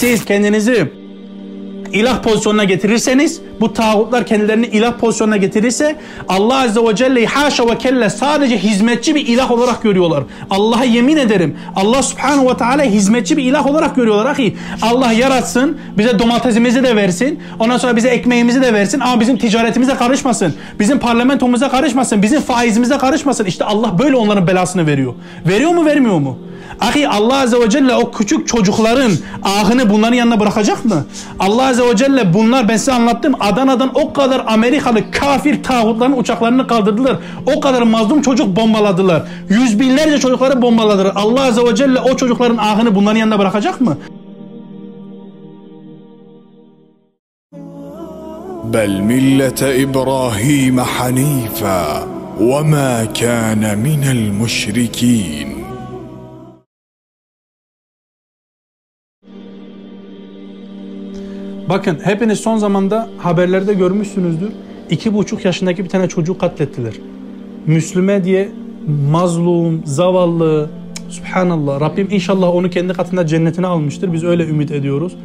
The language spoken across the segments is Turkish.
siz kendinizi ilah pozisyonuna getirirseniz, bu tağutlar kendilerini ilah pozisyonuna getirirse Allah Azze ve Celle'yi haşa ve kelle sadece hizmetçi bir ilah olarak görüyorlar. Allah'a yemin ederim. Allah Subhanahu ve Teala hizmetçi bir ilah olarak görüyorlar. Ahi Allah yaratsın, bize domatesimizi de versin, ondan sonra bize ekmeğimizi de versin ama bizim ticaretimize karışmasın. Bizim parlamentomuza karışmasın, bizim faizimize karışmasın. İşte Allah böyle onların belasını veriyor. Veriyor mu, vermiyor mu? Ahi Allah Azze ve Celle o küçük çocukların ahını bunların yanına bırakacak mı? Allah Azze ve Celle bunlar ben size anlattım. Adana'dan o kadar Amerikalı kafir tağutların uçaklarını kaldırdılar. O kadar mazlum çocuk bombaladılar. Yüz binlerce çocukları bombaladılar. Allah Azze ve Celle o çocukların ahını bunların yanına bırakacak mı? بل مله ابراهيم حنيفا وما كان من المشركين Bakın hepiniz son zamanda haberlerde görmüşsünüzdür. İki buçuk yaşındaki bir tane çocuğu katlettiler. Müslüme diye mazlum, zavallı, Subhanallah. Rabbim inşallah onu kendi katında cennetine almıştır. Biz öyle ümit ediyoruz.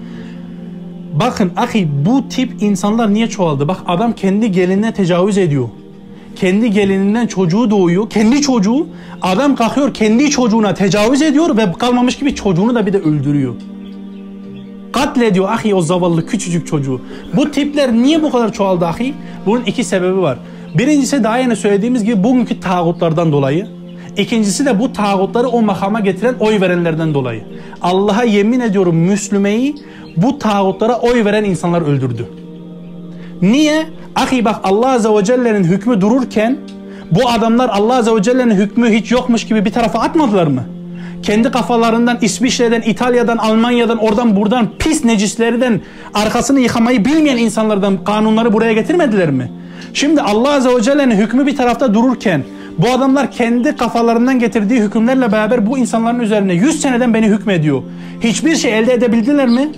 Bakın ahi bu tip insanlar niye çoğaldı? Bak adam kendi gelinine tecavüz ediyor. Kendi gelininden çocuğu doğuyor. Kendi çocuğu adam kalkıyor kendi çocuğuna tecavüz ediyor ve kalmamış gibi çocuğunu da bir de öldürüyor. Katlediyor ahi o zavallı küçücük çocuğu. Bu tipler niye bu kadar çoğaldı ahi? Bunun iki sebebi var. Birincisi daha yeni söylediğimiz gibi bugünkü tağutlardan dolayı. İkincisi de bu tağutları o makama getiren oy verenlerden dolayı. Allah'a yemin ediyorum Müslümeyi bu tağutlara oy veren insanlar öldürdü. Niye? Ahi bak Allah Azze ve Celle'nin hükmü dururken bu adamlar Allah Azze ve Celle'nin hükmü hiç yokmuş gibi bir tarafa atmadılar mı? Kendi kafalarından İsviçre'den, İtalya'dan, Almanya'dan, oradan buradan pis necislerden arkasını yıkamayı bilmeyen insanlardan kanunları buraya getirmediler mi? Şimdi Allah Azze ve Celle'nin hükmü bir tarafta dururken bu adamlar kendi kafalarından getirdiği hükümlerle beraber bu insanların üzerine 100 seneden beni hükmediyor. Hiçbir şey elde edebildiler mi?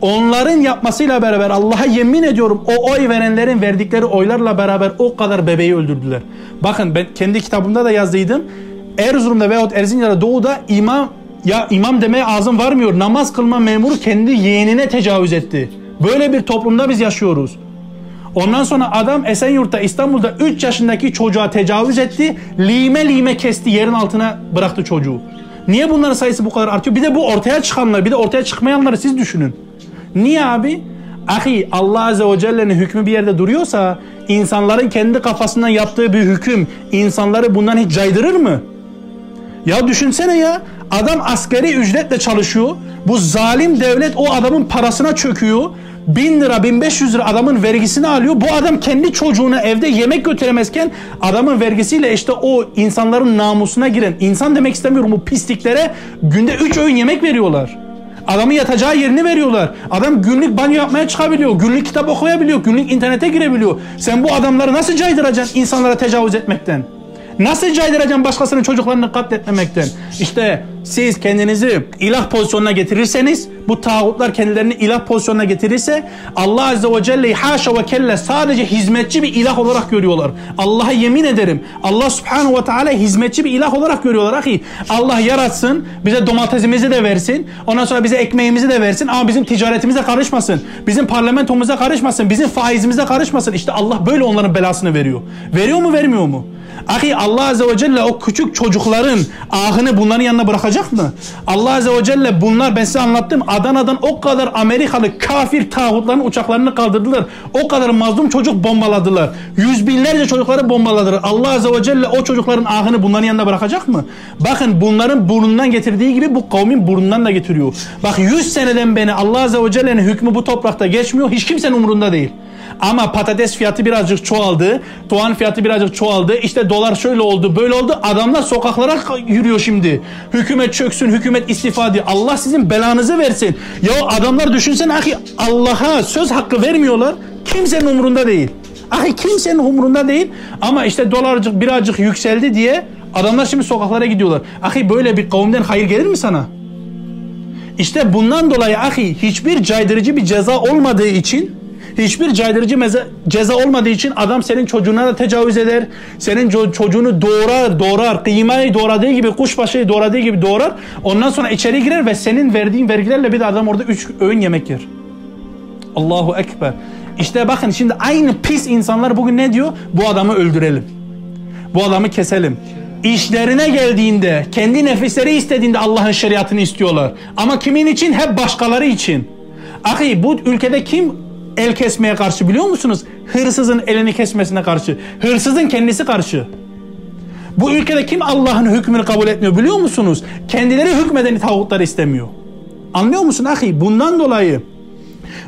Onların yapmasıyla beraber Allah'a yemin ediyorum o oy verenlerin verdikleri oylarla beraber o kadar bebeği öldürdüler. Bakın ben kendi kitabımda da yazdıydım. Erzurum'da veyahut Erzincan'da doğuda imam ya imam demeye ağzım varmıyor. Namaz kılma memuru kendi yeğenine tecavüz etti. Böyle bir toplumda biz yaşıyoruz. Ondan sonra adam Esenyurt'ta İstanbul'da 3 yaşındaki çocuğa tecavüz etti. Lime lime kesti yerin altına bıraktı çocuğu. Niye bunların sayısı bu kadar artıyor? Bir de bu ortaya çıkanlar bir de ortaya çıkmayanları siz düşünün. Niye abi? Ahi Allah Azze ve Celle'nin hükmü bir yerde duruyorsa insanların kendi kafasından yaptığı bir hüküm insanları bundan hiç caydırır mı? Ya düşünsene ya adam askeri ücretle çalışıyor. Bu zalim devlet o adamın parasına çöküyor. Bin lira, bin beş yüz lira adamın vergisini alıyor. Bu adam kendi çocuğuna evde yemek götüremezken adamın vergisiyle işte o insanların namusuna giren, insan demek istemiyorum bu pisliklere günde üç öğün yemek veriyorlar. Adamın yatacağı yerini veriyorlar. Adam günlük banyo yapmaya çıkabiliyor. Günlük kitap okuyabiliyor. Günlük internete girebiliyor. Sen bu adamları nasıl caydıracaksın insanlara tecavüz etmekten? Nasıl caydıracaksın başkasının çocuklarını katletmemekten? İşte siz kendinizi ilah pozisyonuna getirirseniz, bu tağutlar kendilerini ilah pozisyonuna getirirse Allah Azze ve Celle'yi haşa ve kelle sadece hizmetçi bir ilah olarak görüyorlar. Allah'a yemin ederim. Allah Subhanahu ve Teala hizmetçi bir ilah olarak görüyorlar. Ahi Allah yaratsın, bize domatesimizi de versin, ondan sonra bize ekmeğimizi de versin ama bizim ticaretimize karışmasın. Bizim parlamentomuza karışmasın, bizim faizimize karışmasın. İşte Allah böyle onların belasını veriyor. Veriyor mu, vermiyor mu? Ahi Allah Azze ve Celle o küçük çocukların ahını bunların yanına bırakacak mı? Allah Azze ve Celle bunlar ben size anlattım. Adana'dan o kadar Amerikalı kafir tağutların uçaklarını kaldırdılar. O kadar mazlum çocuk bombaladılar. Yüz binlerce çocukları bombaladılar. Allah Azze ve Celle o çocukların ahını bunların yanına bırakacak mı? Bakın bunların burnundan getirdiği gibi bu kavmin burnundan da getiriyor. Bak yüz seneden beni Allah Azze ve Celle'nin hükmü bu toprakta geçmiyor. Hiç kimsenin umurunda değil. Ama patates fiyatı birazcık çoğaldı. Soğan fiyatı birazcık çoğaldı. İşte dolar şöyle oldu böyle oldu. Adamlar sokaklara yürüyor şimdi. Hükümet çöksün, hükümet istifa diye. Allah sizin belanızı versin. Ya adamlar düşünsene ahi Allah'a söz hakkı vermiyorlar. Kimsenin umurunda değil. Ahi kimsenin umurunda değil. Ama işte dolarcık birazcık yükseldi diye adamlar şimdi sokaklara gidiyorlar. Ahi böyle bir kavimden hayır gelir mi sana? İşte bundan dolayı ahi hiçbir caydırıcı bir ceza olmadığı için Hiçbir caydırıcı meze- ceza olmadığı için adam senin çocuğuna da tecavüz eder. Senin ço- çocuğunu doğrar, doğrar. Kıymayı doğradığı gibi, kuşbaşıyı doğradığı gibi doğrar. Ondan sonra içeri girer ve senin verdiğin vergilerle bir de adam orada üç öğün yemek yer. Allahu Ekber. İşte bakın şimdi aynı pis insanlar bugün ne diyor? Bu adamı öldürelim. Bu adamı keselim. İşlerine geldiğinde, kendi nefisleri istediğinde Allah'ın şeriatını istiyorlar. Ama kimin için? Hep başkaları için. Ahi bu ülkede kim el kesmeye karşı biliyor musunuz? Hırsızın elini kesmesine karşı. Hırsızın kendisi karşı. Bu ülkede kim Allah'ın hükmünü kabul etmiyor biliyor musunuz? Kendileri hükmedeni tağutlar istemiyor. Anlıyor musun ahi? Bundan dolayı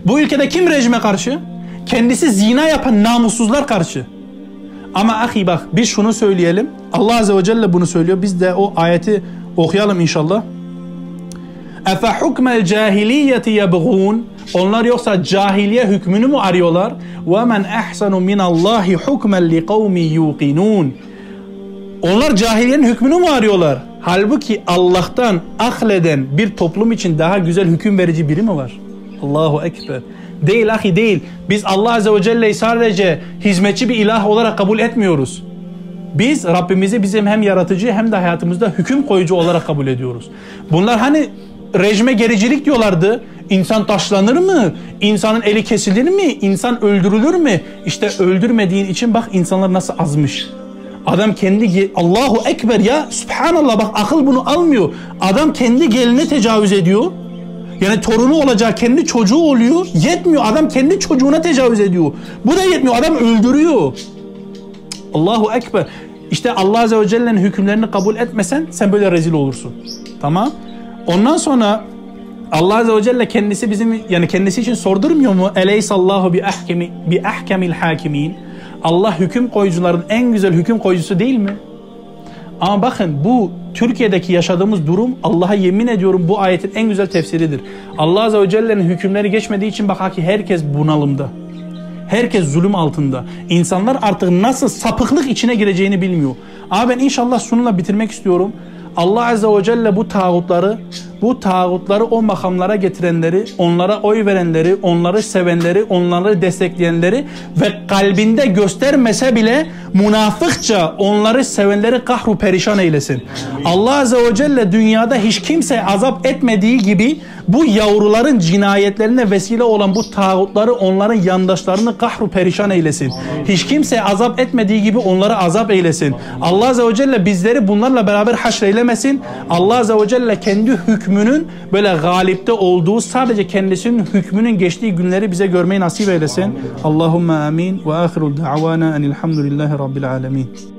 bu ülkede kim rejime karşı? Kendisi zina yapan namussuzlar karşı. Ama ahi bak biz şunu söyleyelim. Allah Azze ve Celle bunu söylüyor. Biz de o ayeti okuyalım inşallah. Efe hukmel cahiliyeti yebğun Onlar yoksa cahiliye hükmünü mü arıyorlar? Ve men ehsenu minallahi hukmen li kavmi yuqinun Onlar cahiliyenin hükmünü mü arıyorlar? Halbuki Allah'tan ahleden bir toplum için daha güzel hüküm verici biri mi var? Allahu Ekber. Değil ahi değil. Biz Allah Azze ve Celle'yi sadece hizmetçi bir ilah olarak kabul etmiyoruz. Biz Rabbimizi bizim hem yaratıcı hem de hayatımızda hüküm koyucu olarak kabul ediyoruz. Bunlar hani rejime gericilik diyorlardı. İnsan taşlanır mı? İnsanın eli kesilir mi? İnsan öldürülür mü? İşte öldürmediğin için bak insanlar nasıl azmış. Adam kendi Allahu Ekber ya Subhanallah bak akıl bunu almıyor. Adam kendi geline tecavüz ediyor. Yani torunu olacağı kendi çocuğu oluyor. Yetmiyor adam kendi çocuğuna tecavüz ediyor. Bu da yetmiyor adam öldürüyor. Allahu Ekber. İşte Allah Azze ve Celle'nin hükümlerini kabul etmesen sen böyle rezil olursun. Tamam. Ondan sonra Allah Azze ve Celle kendisi bizim yani kendisi için sordurmuyor mu? Eleysallahu bi ahkemi bi ahkemil hakimin. Allah hüküm koyucuların en güzel hüküm koyucusu değil mi? Ama bakın bu Türkiye'deki yaşadığımız durum Allah'a yemin ediyorum bu ayetin en güzel tefsiridir. Allah Azze ve Celle'nin hükümleri geçmediği için bak ki herkes bunalımda. Herkes zulüm altında. İnsanlar artık nasıl sapıklık içine gireceğini bilmiyor. Ama ben inşallah şununla bitirmek istiyorum. Allah Azze ve Celle bu tağutları, bu tağutları o makamlara getirenleri, onlara oy verenleri, onları sevenleri, onları destekleyenleri ve kalbinde göstermese bile münafıkça onları sevenleri kahru perişan eylesin. Allah Azze ve Celle dünyada hiç kimse azap etmediği gibi bu yavruların cinayetlerine vesile olan bu tağutları onların yandaşlarını kahru perişan eylesin. Hiç kimse azap etmediği gibi onları azap eylesin. Allah Azze ve Celle bizleri bunlarla beraber haşreylemesin. Allah Azze ve Celle kendi hükmünün böyle galipte olduğu sadece kendisinin hükmünün geçtiği günleri bize görmeyi nasip eylesin. Allahümme amin ve ahiru da'vana enilhamdülillahi rabbil alemin.